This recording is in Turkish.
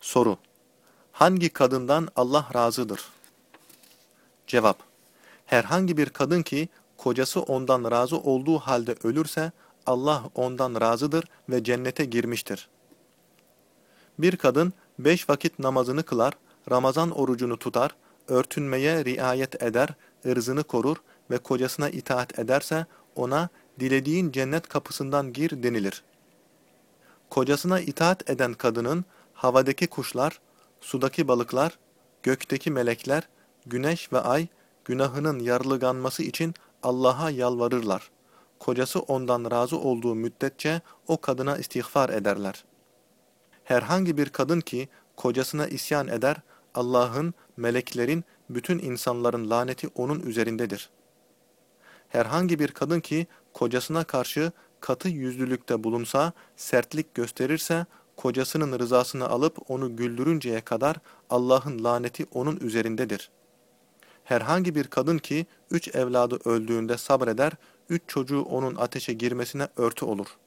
Soru. Hangi kadından Allah razıdır? Cevap. Herhangi bir kadın ki kocası ondan razı olduğu halde ölürse Allah ondan razıdır ve cennete girmiştir. Bir kadın beş vakit namazını kılar, Ramazan orucunu tutar, örtünmeye riayet eder, ırzını korur ve kocasına itaat ederse ona dilediğin cennet kapısından gir denilir. Kocasına itaat eden kadının havadaki kuşlar, sudaki balıklar, gökteki melekler, güneş ve ay günahının yarlıganması için Allah'a yalvarırlar. Kocası ondan razı olduğu müddetçe o kadına istiğfar ederler. Herhangi bir kadın ki kocasına isyan eder, Allah'ın, meleklerin, bütün insanların laneti onun üzerindedir. Herhangi bir kadın ki kocasına karşı katı yüzlülükte bulunsa, sertlik gösterirse, kocasının rızasını alıp onu güldürünceye kadar Allah'ın laneti onun üzerindedir. Herhangi bir kadın ki üç evladı öldüğünde sabreder, üç çocuğu onun ateşe girmesine örtü olur.''